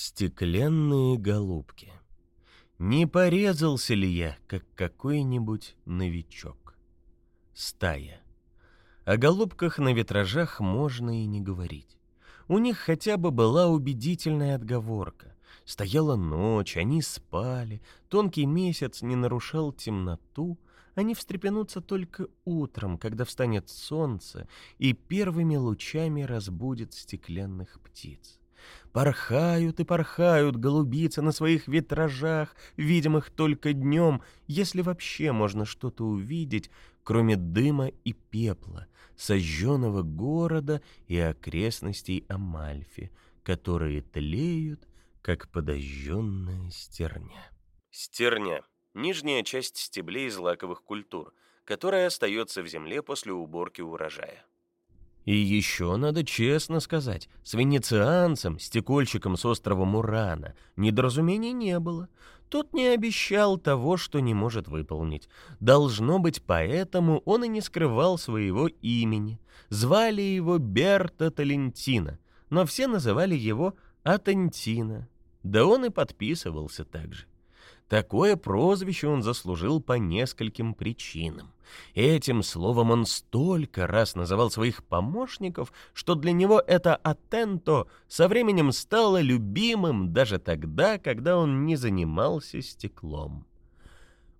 Стеклянные голубки. Не порезался ли я, как какой-нибудь новичок? Стая. О голубках на витражах можно и не говорить. У них хотя бы была убедительная отговорка. Стояла ночь, они спали, тонкий месяц не нарушал темноту, они встрепенутся только утром, когда встанет солнце и первыми лучами разбудит стеклянных птиц. Порхают и порхают голубицы на своих витражах, видимых только днем, если вообще можно что-то увидеть, кроме дыма и пепла, сожженного города и окрестностей Амальфи, которые тлеют, как подожженная стерня. Стерня — нижняя часть стеблей злаковых культур, которая остается в земле после уборки урожая. И еще надо честно сказать, с венецианцем, стекольщиком с острова Мурана, недоразумений не было. Тот не обещал того, что не может выполнить. Должно быть, поэтому он и не скрывал своего имени. Звали его Берта Талентина, но все называли его Атентина. Да он и подписывался так же. Такое прозвище он заслужил по нескольким причинам. Этим словом он столько раз называл своих помощников, что для него это «атенто» со временем стало любимым даже тогда, когда он не занимался стеклом.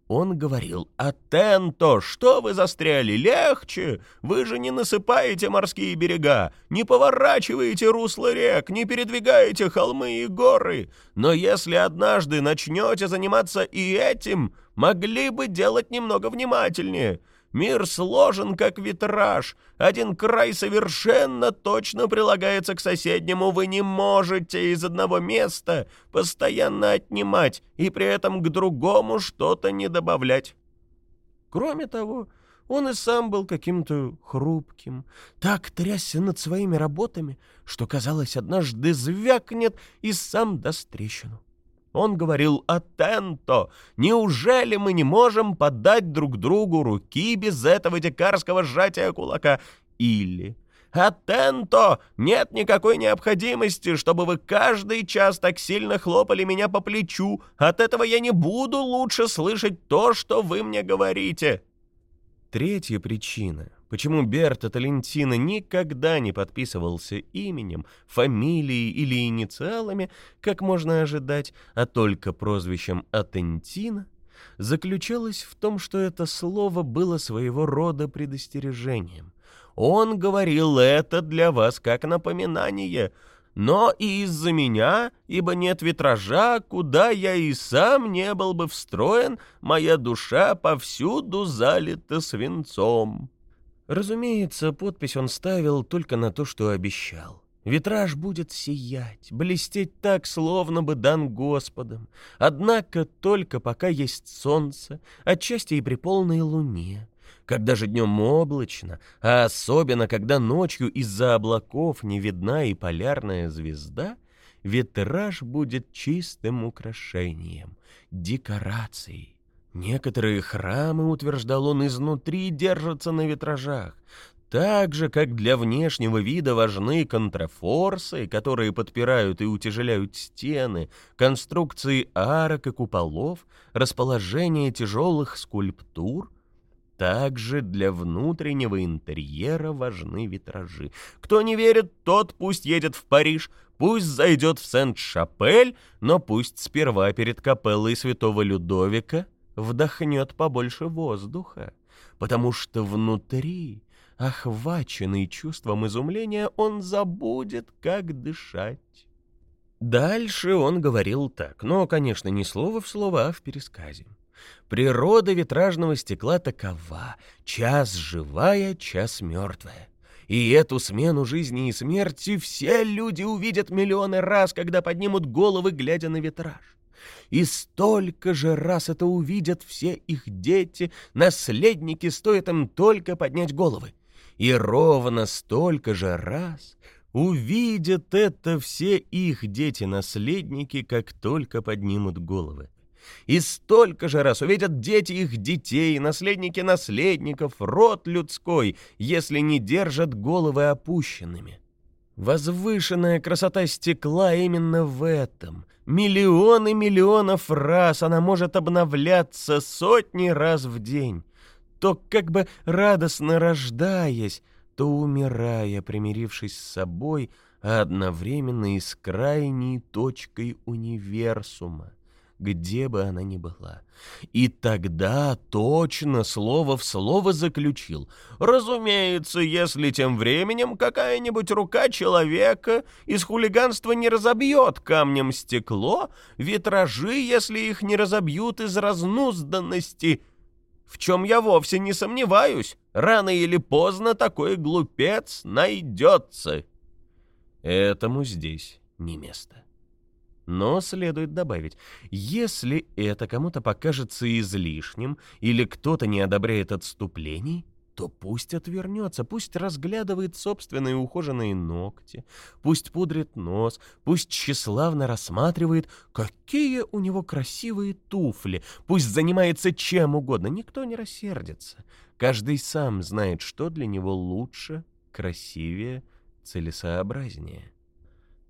Он говорил, «Атенто, что вы застряли? Легче! Вы же не насыпаете морские берега, не поворачиваете русло рек, не передвигаете холмы и горы. Но если однажды начнете заниматься и этим, могли бы делать немного внимательнее. Мир сложен, как витраж. Один край совершенно точно прилагается к соседнему. Вы не можете из одного места постоянно отнимать и при этом к другому что-то не добавлять. Кроме того, он и сам был каким-то хрупким, так трясся над своими работами, что, казалось, однажды звякнет и сам даст трещину. Он говорил «Атенто! Неужели мы не можем подать друг другу руки без этого дикарского сжатия кулака?» Или «Атенто! Нет никакой необходимости, чтобы вы каждый час так сильно хлопали меня по плечу. От этого я не буду лучше слышать то, что вы мне говорите». Третья причина, почему Берта Талентино никогда не подписывался именем, фамилией или инициалами, как можно ожидать, а только прозвищем Атентина, заключалась в том, что это слово было своего рода предостережением. Он говорил это для вас как напоминание — но и из-за меня, ибо нет витража, куда я и сам не был бы встроен, моя душа повсюду залита свинцом». Разумеется, подпись он ставил только на то, что обещал. Витраж будет сиять, блестеть так, словно бы дан Господом. Однако только пока есть солнце, отчасти и при полной луне когда же днем облачно, а особенно когда ночью из-за облаков не видна и полярная звезда, витраж будет чистым украшением, декорацией. Некоторые храмы, утверждал он, изнутри держатся на витражах, так же, как для внешнего вида важны контрафорсы, которые подпирают и утяжеляют стены, конструкции арок и куполов, расположение тяжелых скульптур — также для внутреннего интерьера важны витражи. Кто не верит, тот пусть едет в Париж, пусть зайдет в Сент-Шапель, но пусть сперва перед капеллой святого Людовика вдохнет побольше воздуха, потому что внутри, охваченный чувством изумления, он забудет, как дышать. Дальше он говорил так, но, конечно, не слово в слово, а в пересказе. Природа витражного стекла такова — час живая, час мертвая. И эту смену жизни и смерти все люди увидят миллионы раз, когда поднимут головы, глядя на витраж. И столько же раз это увидят все их дети, наследники, стоит им только поднять головы. И ровно столько же раз увидят это все их дети-наследники, как только поднимут головы. И столько же раз увидят дети их детей, наследники наследников, род людской, если не держат головы опущенными. Возвышенная красота стекла именно в этом. Миллионы миллионов раз она может обновляться сотни раз в день. То как бы радостно рождаясь, то умирая, примирившись с собой, а одновременно и с крайней точкой универсума где бы она ни была. И тогда точно слово в слово заключил. Разумеется, если тем временем какая-нибудь рука человека из хулиганства не разобьет камнем стекло, витражи, если их не разобьют из разнузданности, в чем я вовсе не сомневаюсь, рано или поздно такой глупец найдется. Этому здесь не место. Но следует добавить, если это кому-то покажется излишним или кто-то не одобряет отступлений, то пусть отвернется, пусть разглядывает собственные ухоженные ногти, пусть пудрит нос, пусть тщеславно рассматривает, какие у него красивые туфли, пусть занимается чем угодно, никто не рассердится. Каждый сам знает, что для него лучше, красивее, целесообразнее.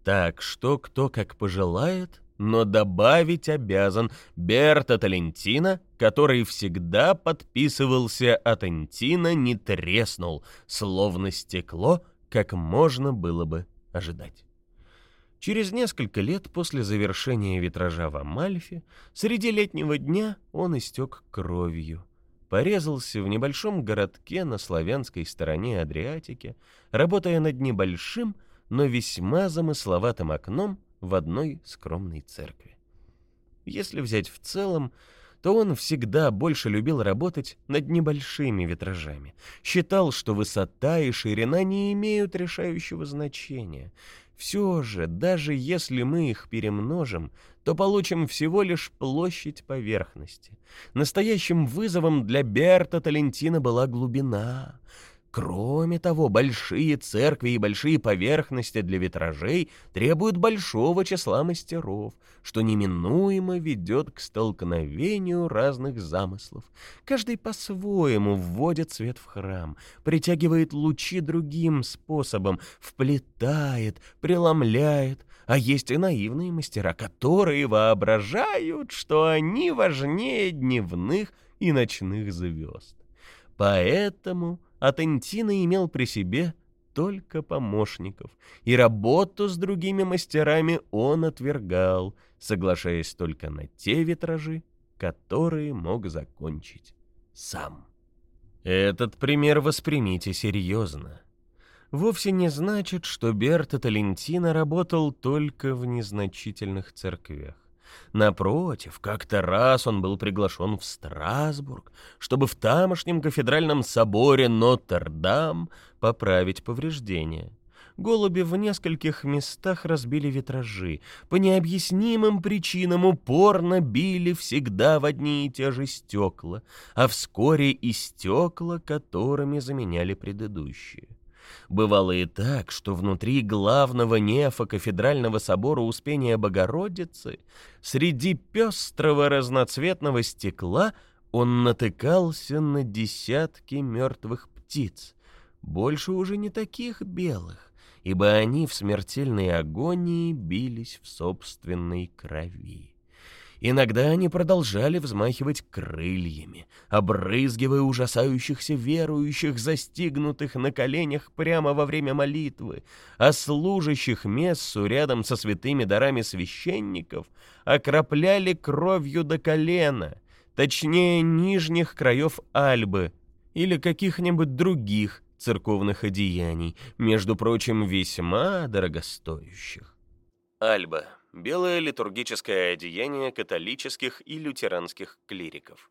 Так что кто как пожелает, но добавить обязан Берта Талентина, который всегда подписывался от Антина, не треснул, словно стекло, как можно было бы ожидать. Через несколько лет после завершения витража в Амальфе, среди летнего дня он истек кровью. Порезался в небольшом городке на славянской стороне Адриатики, работая над небольшим, но весьма замысловатым окном в одной скромной церкви. Если взять в целом, то он всегда больше любил работать над небольшими витражами. Считал, что высота и ширина не имеют решающего значения. Все же, даже если мы их перемножим, то получим всего лишь площадь поверхности. Настоящим вызовом для Берта Талентина была глубина. Кроме того, большие церкви и большие поверхности для витражей требуют большого числа мастеров, что неминуемо ведет к столкновению разных замыслов. Каждый по-своему вводит свет в храм, притягивает лучи другим способом, вплетает, преломляет, а есть и наивные мастера, которые воображают, что они важнее дневных и ночных звезд. Поэтому Атентина имел при себе только помощников, и работу с другими мастерами он отвергал, соглашаясь только на те витражи, которые мог закончить сам. Этот пример воспримите серьезно. Вовсе не значит, что Берто Талентино работал только в незначительных церквях. Напротив, как-то раз он был приглашен в Страсбург, чтобы в тамошнем кафедральном соборе Нотр-Дам поправить повреждения. Голуби в нескольких местах разбили витражи. По необъяснимым причинам упорно били всегда в одни и те же стекла, а вскоре и стекла, которыми заменяли предыдущие. Бывало и так, что внутри главного нефа кафедрального собора Успения Богородицы, среди пестрого разноцветного стекла, он натыкался на десятки мертвых птиц, больше уже не таких белых, ибо они в смертельной агонии бились в собственной крови. Иногда они продолжали взмахивать крыльями, обрызгивая ужасающихся верующих, застигнутых на коленях прямо во время молитвы, а служащих мессу рядом со святыми дарами священников окропляли кровью до колена, точнее нижних краев Альбы или каких-нибудь других церковных одеяний, между прочим, весьма дорогостоящих. Альба белое литургическое одеяние католических и лютеранских клириков.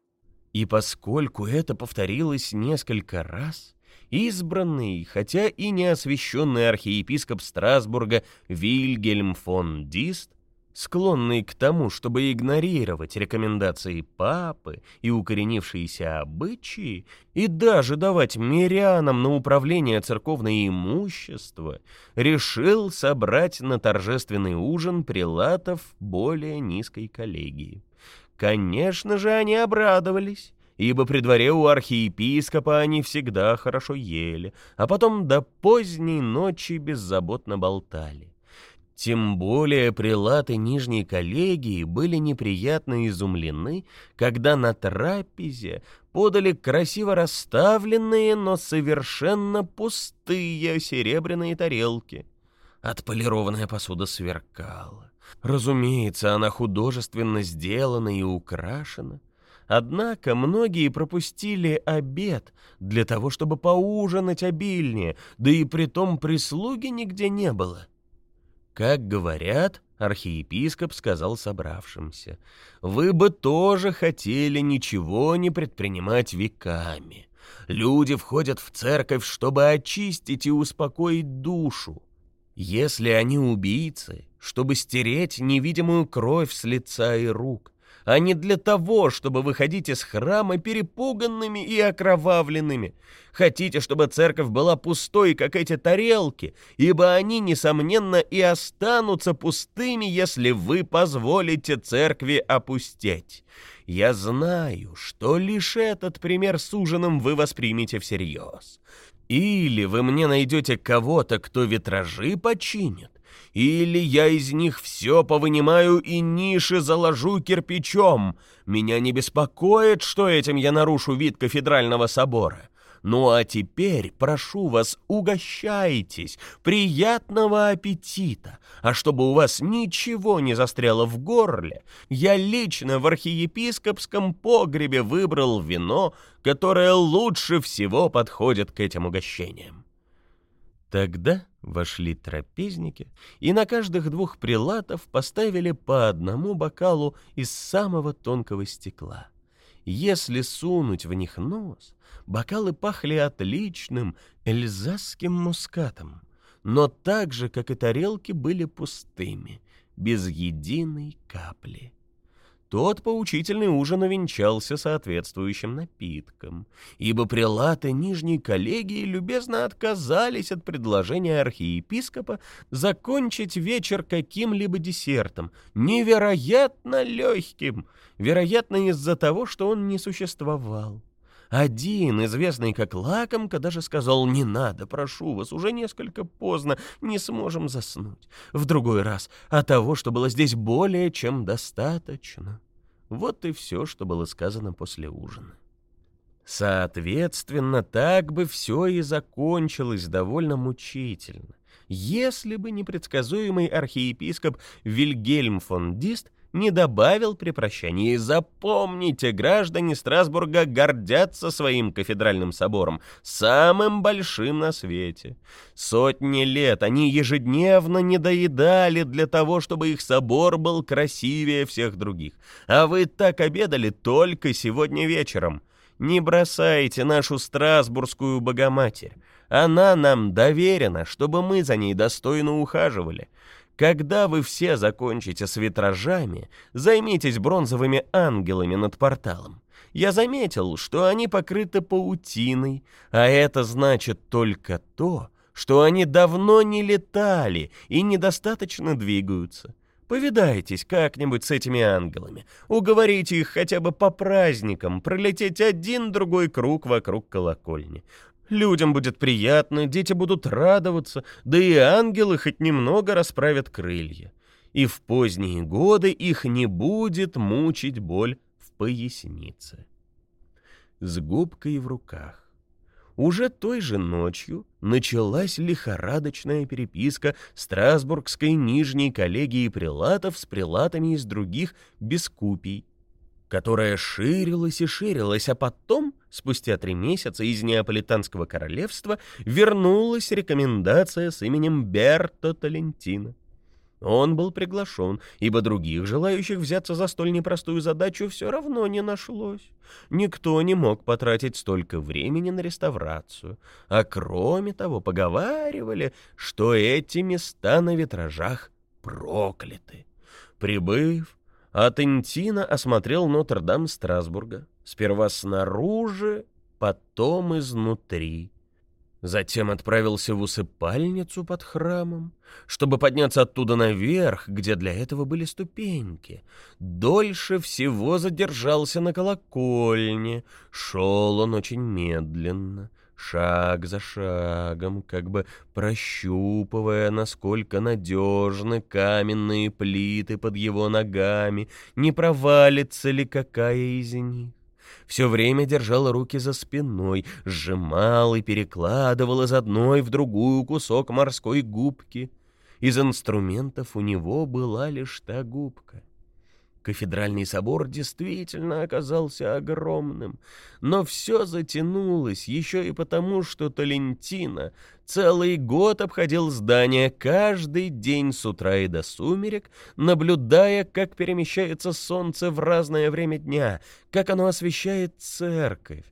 И поскольку это повторилось несколько раз, избранный, хотя и не освященный архиепископ Страсбурга Вильгельм фон Дист склонный к тому, чтобы игнорировать рекомендации папы и укоренившиеся обычаи, и даже давать мирянам на управление церковное имущество, решил собрать на торжественный ужин прилатов более низкой коллегии. Конечно же, они обрадовались ибо при дворе у архиепископа они всегда хорошо ели, а потом до поздней ночи беззаботно болтали. Тем более прилаты Нижней коллегии были неприятно изумлены, когда на трапезе подали красиво расставленные, но совершенно пустые серебряные тарелки. Отполированная посуда сверкала. Разумеется, она художественно сделана и украшена. Однако многие пропустили обед для того, чтобы поужинать обильнее, да и при том прислуги нигде не было. Как говорят, архиепископ сказал собравшимся, «Вы бы тоже хотели ничего не предпринимать веками. Люди входят в церковь, чтобы очистить и успокоить душу. Если они убийцы, чтобы стереть невидимую кровь с лица и рук, а не для того, чтобы выходить из храма перепуганными и окровавленными. Хотите, чтобы церковь была пустой, как эти тарелки, ибо они, несомненно, и останутся пустыми, если вы позволите церкви опустеть. Я знаю, что лишь этот пример с ужином вы воспримете всерьез. Или вы мне найдете кого-то, кто витражи починит, или я из них все повынимаю и ниши заложу кирпичом. Меня не беспокоит, что этим я нарушу вид кафедрального собора. Ну а теперь, прошу вас, угощайтесь, приятного аппетита. А чтобы у вас ничего не застряло в горле, я лично в архиепископском погребе выбрал вино, которое лучше всего подходит к этим угощениям. Тогда вошли трапезники, и на каждых двух прилатов поставили по одному бокалу из самого тонкого стекла. Если сунуть в них нос, бокалы пахли отличным эльзасским мускатом, но так же, как и тарелки, были пустыми, без единой капли. Тот поучительный ужин увенчался соответствующим напитком, ибо прилаты Нижней коллегии любезно отказались от предложения архиепископа закончить вечер каким-либо десертом, невероятно легким, вероятно, из-за того, что он не существовал. Один, известный как лакомка, даже сказал «Не надо, прошу вас, уже несколько поздно, не сможем заснуть». В другой раз «А того, что было здесь более чем достаточно». Вот и все, что было сказано после ужина. Соответственно, так бы все и закончилось довольно мучительно, если бы непредсказуемый архиепископ Вильгельм фон Дист не добавил при прощании «Запомните, граждане Страсбурга гордятся своим кафедральным собором, самым большим на свете. Сотни лет они ежедневно недоедали для того, чтобы их собор был красивее всех других. А вы так обедали только сегодня вечером. Не бросайте нашу Страсбургскую Богоматерь. Она нам доверена, чтобы мы за ней достойно ухаживали. Когда вы все закончите с витражами, займитесь бронзовыми ангелами над порталом. Я заметил, что они покрыты паутиной, а это значит только то, что они давно не летали и недостаточно двигаются. Повидайтесь как-нибудь с этими ангелами, уговорите их хотя бы по праздникам пролететь один-другой круг вокруг колокольни. Людям будет приятно, дети будут радоваться, да и ангелы хоть немного расправят крылья. И в поздние годы их не будет мучить боль в пояснице. С губкой в руках. Уже той же ночью началась лихорадочная переписка Страсбургской нижней коллегии прилатов с прилатами из других бескупий, которая ширилась и ширилась, а потом Спустя три месяца из Неаполитанского королевства вернулась рекомендация с именем Берто Талентино. Он был приглашен, ибо других желающих взяться за столь непростую задачу все равно не нашлось. Никто не мог потратить столько времени на реставрацию, а кроме того поговаривали, что эти места на витражах прокляты. Прибыв, Атентина осмотрел Нотр-Дам Страсбурга. Сперва снаружи, потом изнутри. Затем отправился в усыпальницу под храмом, чтобы подняться оттуда наверх, где для этого были ступеньки. Дольше всего задержался на колокольне. Шел он очень медленно, шаг за шагом, как бы прощупывая, насколько надежны каменные плиты под его ногами, не провалится ли какая из них все время держал руки за спиной, сжимал и перекладывал из одной в другую кусок морской губки. Из инструментов у него была лишь та губка. Кафедральный собор действительно оказался огромным, но все затянулось еще и потому, что Талентина целый год обходил здание каждый день с утра и до сумерек, наблюдая, как перемещается солнце в разное время дня, как оно освещает церковь.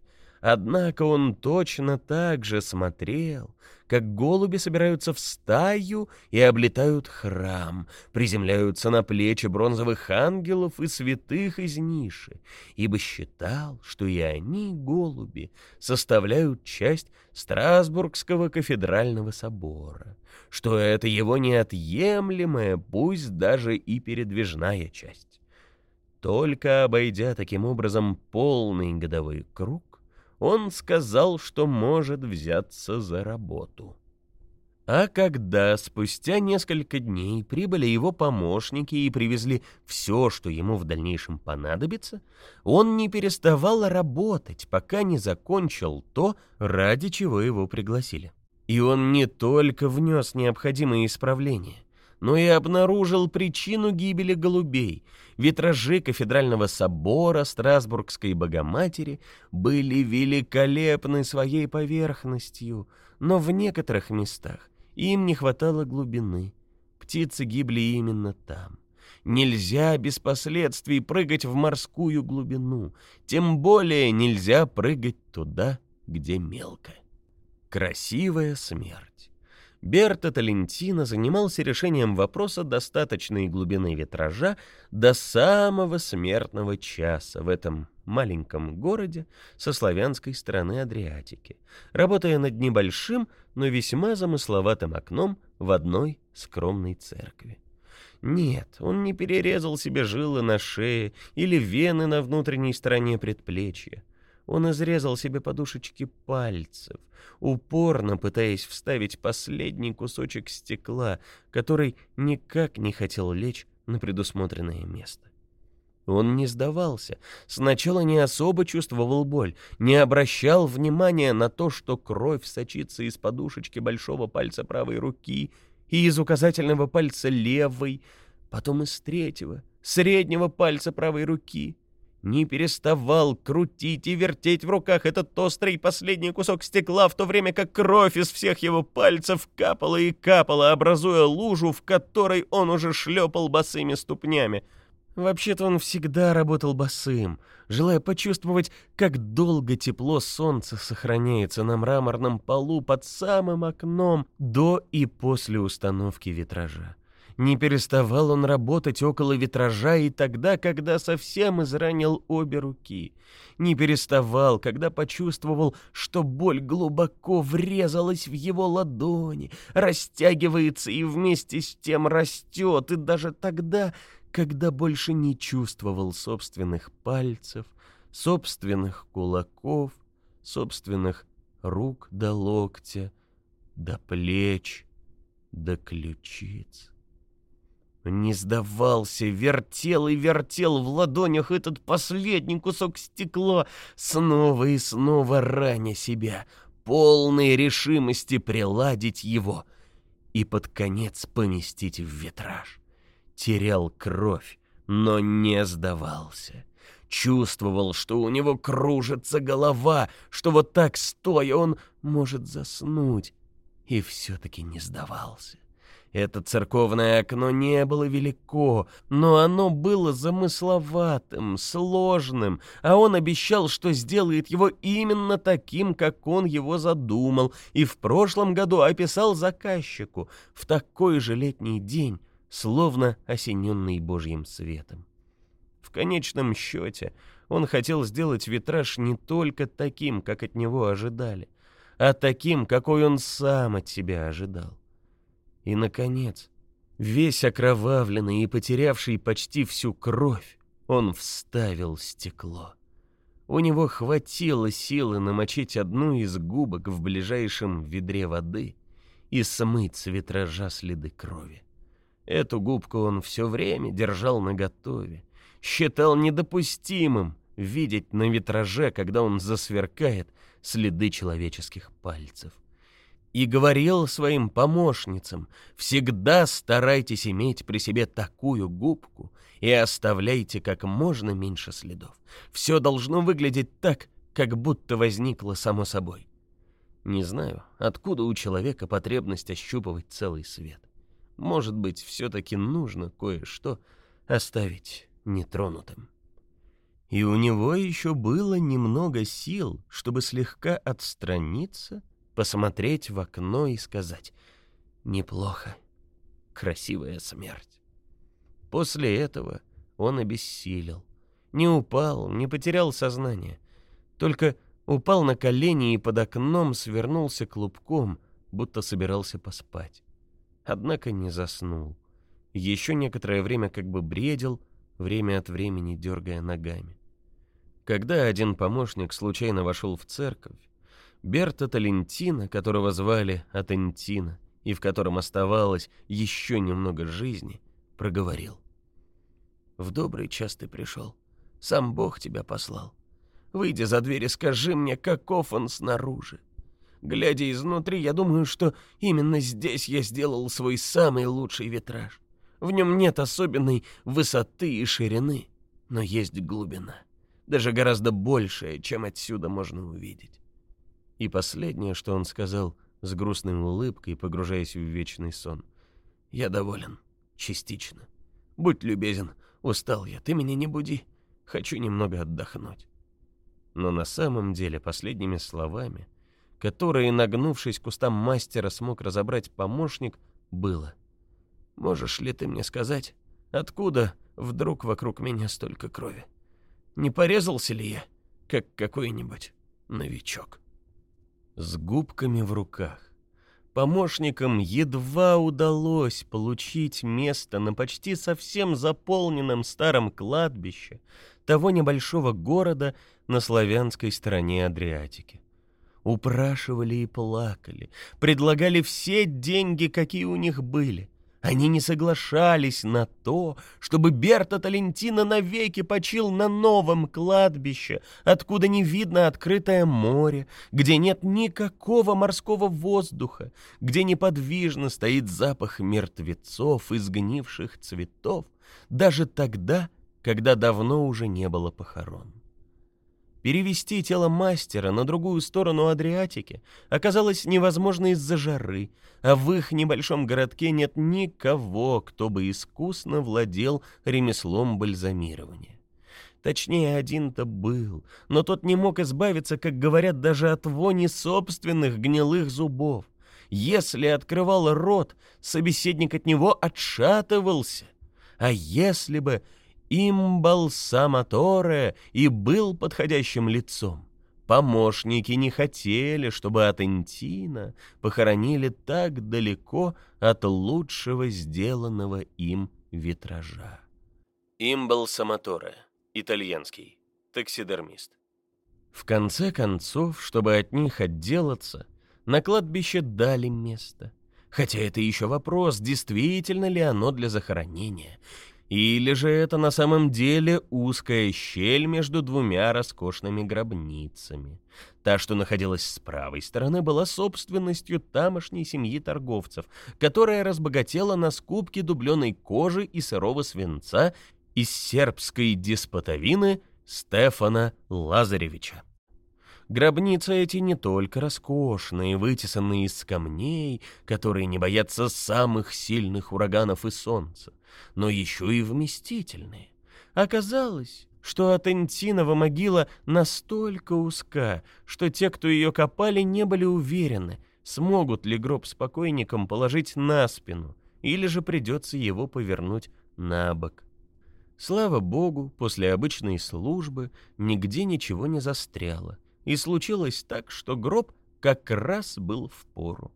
Однако он точно так же смотрел, как голуби собираются в стаю и облетают храм, приземляются на плечи бронзовых ангелов и святых из ниши, ибо считал, что и они, голуби, составляют часть Страсбургского кафедрального собора, что это его неотъемлемая, пусть даже и передвижная часть. Только обойдя таким образом полный годовой круг, он сказал, что может взяться за работу. А когда спустя несколько дней прибыли его помощники и привезли все, что ему в дальнейшем понадобится, он не переставал работать, пока не закончил то, ради чего его пригласили. И он не только внес необходимые исправления, но и обнаружил причину гибели голубей. Витражи кафедрального собора Страсбургской Богоматери были великолепны своей поверхностью, но в некоторых местах им не хватало глубины. Птицы гибли именно там. Нельзя без последствий прыгать в морскую глубину, тем более нельзя прыгать туда, где мелко. Красивая смерть. Берта Талентино занимался решением вопроса достаточной глубины витража до самого смертного часа в этом маленьком городе со славянской стороны Адриатики, работая над небольшим, но весьма замысловатым окном в одной скромной церкви. Нет, он не перерезал себе жилы на шее или вены на внутренней стороне предплечья. Он изрезал себе подушечки пальцев, упорно пытаясь вставить последний кусочек стекла, который никак не хотел лечь на предусмотренное место. Он не сдавался, сначала не особо чувствовал боль, не обращал внимания на то, что кровь сочится из подушечки большого пальца правой руки и из указательного пальца левой, потом из третьего, среднего пальца правой руки — не переставал крутить и вертеть в руках этот острый последний кусок стекла, в то время как кровь из всех его пальцев капала и капала, образуя лужу, в которой он уже шлепал босыми ступнями. Вообще-то он всегда работал босым, желая почувствовать, как долго тепло солнца сохраняется на мраморном полу под самым окном до и после установки витража. Не переставал он работать около витража и тогда, когда совсем изранил обе руки. Не переставал, когда почувствовал, что боль глубоко врезалась в его ладони, растягивается и вместе с тем растет, и даже тогда, когда больше не чувствовал собственных пальцев, собственных кулаков, собственных рук до локтя, до плеч, до ключиц. Не сдавался, вертел и вертел в ладонях этот последний кусок стекла, снова и снова раня себя, полной решимости приладить его и под конец поместить в витраж. Терял кровь, но не сдавался. Чувствовал, что у него кружится голова, что вот так стоя он может заснуть, и все-таки не сдавался. Это церковное окно не было велико, но оно было замысловатым, сложным, а он обещал, что сделает его именно таким, как он его задумал, и в прошлом году описал заказчику в такой же летний день, словно осененный Божьим светом. В конечном счете он хотел сделать витраж не только таким, как от него ожидали, а таким, какой он сам от себя ожидал. И, наконец, весь окровавленный и потерявший почти всю кровь, он вставил стекло. У него хватило силы намочить одну из губок в ближайшем ведре воды и смыть с витража следы крови. Эту губку он все время держал наготове, считал недопустимым видеть на витраже, когда он засверкает, следы человеческих пальцев. И говорил своим помощницам, всегда старайтесь иметь при себе такую губку и оставляйте как можно меньше следов. Все должно выглядеть так, как будто возникло само собой. Не знаю, откуда у человека потребность ощупывать целый свет. Может быть, все-таки нужно кое-что оставить нетронутым. И у него еще было немного сил, чтобы слегка отстраниться, посмотреть в окно и сказать «Неплохо, красивая смерть». После этого он обессилел. Не упал, не потерял сознание. Только упал на колени и под окном свернулся клубком, будто собирался поспать. Однако не заснул. Еще некоторое время как бы бредил, время от времени дергая ногами. Когда один помощник случайно вошел в церковь, Берта Талентина, которого звали Атентина, и в котором оставалось еще немного жизни, проговорил. «В добрый час ты пришел. Сам Бог тебя послал. Выйди за дверь и скажи мне, каков он снаружи. Глядя изнутри, я думаю, что именно здесь я сделал свой самый лучший витраж. В нем нет особенной высоты и ширины, но есть глубина, даже гораздо большая, чем отсюда можно увидеть. И последнее, что он сказал с грустной улыбкой, погружаясь в вечный сон. «Я доволен. Частично. Будь любезен. Устал я. Ты меня не буди. Хочу немного отдохнуть». Но на самом деле последними словами, которые, нагнувшись к кустам мастера, смог разобрать помощник, было — Можешь ли ты мне сказать, откуда вдруг вокруг меня столько крови? Не порезался ли я, как какой-нибудь новичок? С губками в руках. Помощникам едва удалось получить место на почти совсем заполненном старом кладбище того небольшого города на славянской стороне Адриатики. Упрашивали и плакали, предлагали все деньги, какие у них были. Они не соглашались на то, чтобы Берта Талентина навеки почил на новом кладбище, откуда не видно открытое море, где нет никакого морского воздуха, где неподвижно стоит запах мертвецов и сгнивших цветов, даже тогда, когда давно уже не было похорон. Перевести тело мастера на другую сторону Адриатики оказалось невозможно из-за жары, а в их небольшом городке нет никого, кто бы искусно владел ремеслом бальзамирования. Точнее, один-то был, но тот не мог избавиться, как говорят, даже от вони собственных гнилых зубов. Если открывал рот, собеседник от него отшатывался. А если бы Имбалсаматоре и был подходящим лицом. Помощники не хотели, чтобы Атентина похоронили так далеко от лучшего сделанного им витража. Имбалсаматоре, итальянский, таксидермист. В конце концов, чтобы от них отделаться, на кладбище дали место. Хотя это еще вопрос, действительно ли оно для захоронения, или же это на самом деле узкая щель между двумя роскошными гробницами. Та, что находилась с правой стороны, была собственностью тамошней семьи торговцев, которая разбогатела на скупке дубленой кожи и сырого свинца из сербской деспотовины Стефана Лазаревича. Гробницы эти не только роскошные, вытесанные из камней, которые не боятся самых сильных ураганов и солнца, но еще и вместительные. Оказалось, что Атентинова могила настолько узка, что те, кто ее копали, не были уверены, смогут ли гроб с покойником положить на спину, или же придется его повернуть на бок. Слава богу, после обычной службы нигде ничего не застряло, и случилось так, что гроб, как раз был в пору.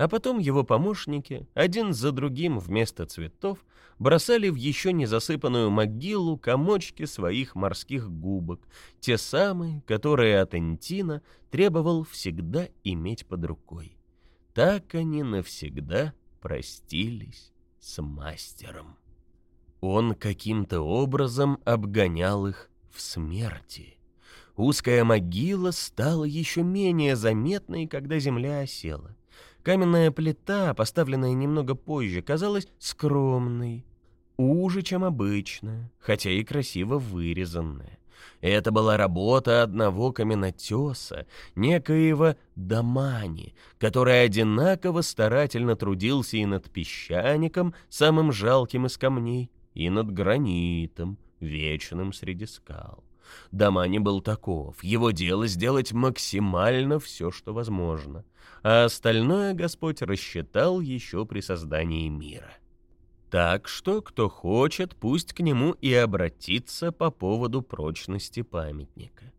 А потом его помощники, один за другим вместо цветов, бросали в еще не засыпанную могилу комочки своих морских губок, те самые, которые от Энтина требовал всегда иметь под рукой. Так они навсегда простились с мастером. Он каким-то образом обгонял их в смерти. Узкая могила стала еще менее заметной, когда земля осела. Каменная плита, поставленная немного позже, казалась скромной, уже, чем обычно, хотя и красиво вырезанная. Это была работа одного каменотеса, некоего Дамани, который одинаково старательно трудился и над песчаником, самым жалким из камней, и над гранитом, вечным среди скал. Дамани был таков, его дело сделать максимально все, что возможно, а остальное Господь рассчитал еще при создании мира. Так что, кто хочет, пусть к нему и обратится по поводу прочности памятника.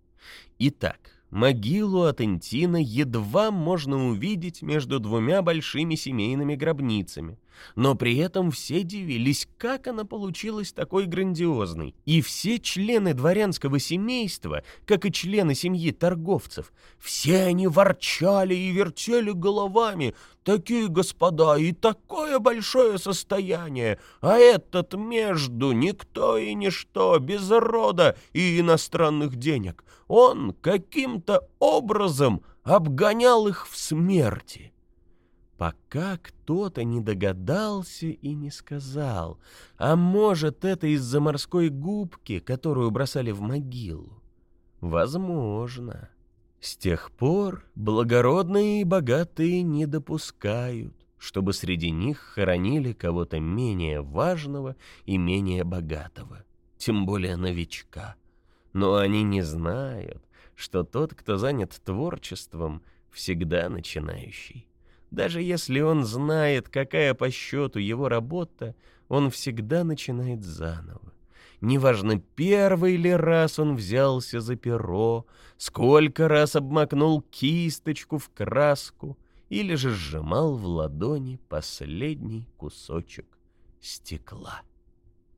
Итак, могилу от Энтина едва можно увидеть между двумя большими семейными гробницами, но при этом все дивились, как она получилась такой грандиозной. И все члены дворянского семейства, как и члены семьи торговцев, все они ворчали и вертели головами. Такие господа и такое большое состояние, а этот между никто и ничто, без рода и иностранных денег. Он каким-то образом обгонял их в смерти пока кто-то не догадался и не сказал, а может, это из-за морской губки, которую бросали в могилу. Возможно. С тех пор благородные и богатые не допускают, чтобы среди них хоронили кого-то менее важного и менее богатого, тем более новичка. Но они не знают, что тот, кто занят творчеством, всегда начинающий. Даже если он знает, какая по счету его работа, он всегда начинает заново. Неважно, первый ли раз он взялся за перо, сколько раз обмакнул кисточку в краску или же сжимал в ладони последний кусочек стекла.